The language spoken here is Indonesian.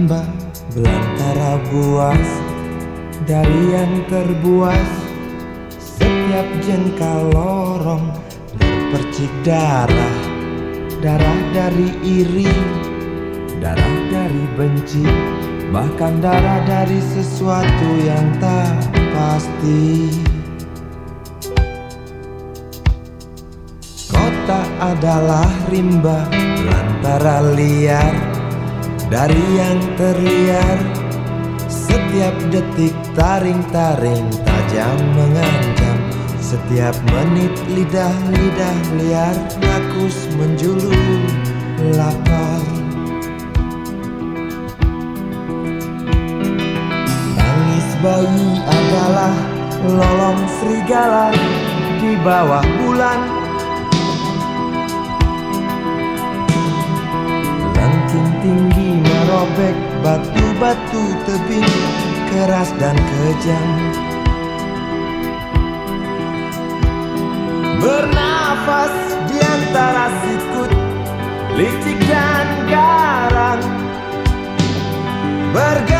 Rimba belantara buas dari yang terbuas. Setiap jengkal lorong terpercik darah darah dari iri darah dari benci. Bahkan darah dari sesuatu yang tak pasti. Kota adalah rimba belantara liar. Dari yang terliar setiap detik taring-taring tajam mengancam. Setiap menit lidah-lidah liar rakus menjulur lapar. Tangis bayi adalah lolong serigala di bawah bulan merobek batu-batu tebing keras dan kejam. Bernafas di antara sikut licik dan garang. Berg